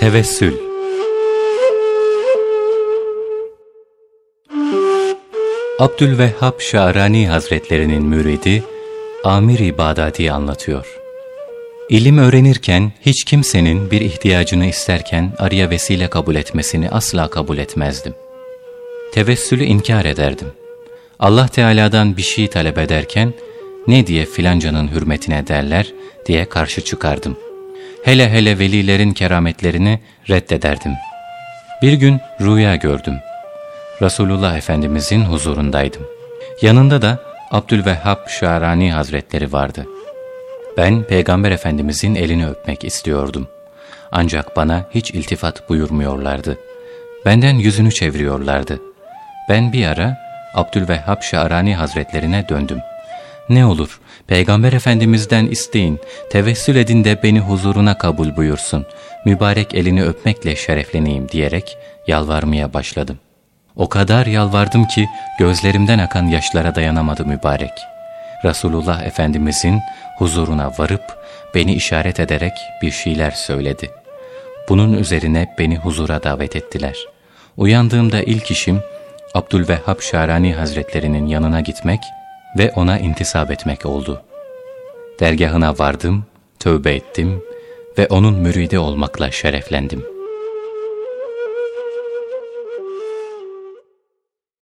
Tevessül Abdülvehhab Şarani Hazretlerinin müridi Amir-i Bağdadi anlatıyor. İlim öğrenirken hiç kimsenin bir ihtiyacını isterken araya vesile kabul etmesini asla kabul etmezdim. Tevessülü inkar ederdim. Allah Teala'dan bir şey talep ederken ne diye filancanın hürmetine derler diye karşı çıkardım. Hele hele velilerin kerametlerini reddederdim. Bir gün rüya gördüm. Resulullah Efendimizin huzurundaydım. Yanında da Abdülvehhab Şarani Hazretleri vardı. Ben Peygamber Efendimizin elini öpmek istiyordum. Ancak bana hiç iltifat buyurmuyorlardı. Benden yüzünü çeviriyorlardı. Ben bir ara Abdülvehhab Şarani Hazretlerine döndüm. Ne olur Peygamber Efendimiz'den isteyin, tevessül edin de beni huzuruna kabul buyursun, mübarek elini öpmekle şerefleneyim diyerek yalvarmaya başladım. O kadar yalvardım ki gözlerimden akan yaşlara dayanamadı mübarek. Resulullah Efendimizin huzuruna varıp beni işaret ederek bir şeyler söyledi. Bunun üzerine beni huzura davet ettiler. Uyandığımda ilk işim Abdülvehhab Şarani Hazretlerinin yanına gitmek ve ona intisap etmek oldu. Dergahına vardım, tövbe ettim ve onun müridi olmakla şereflendim.''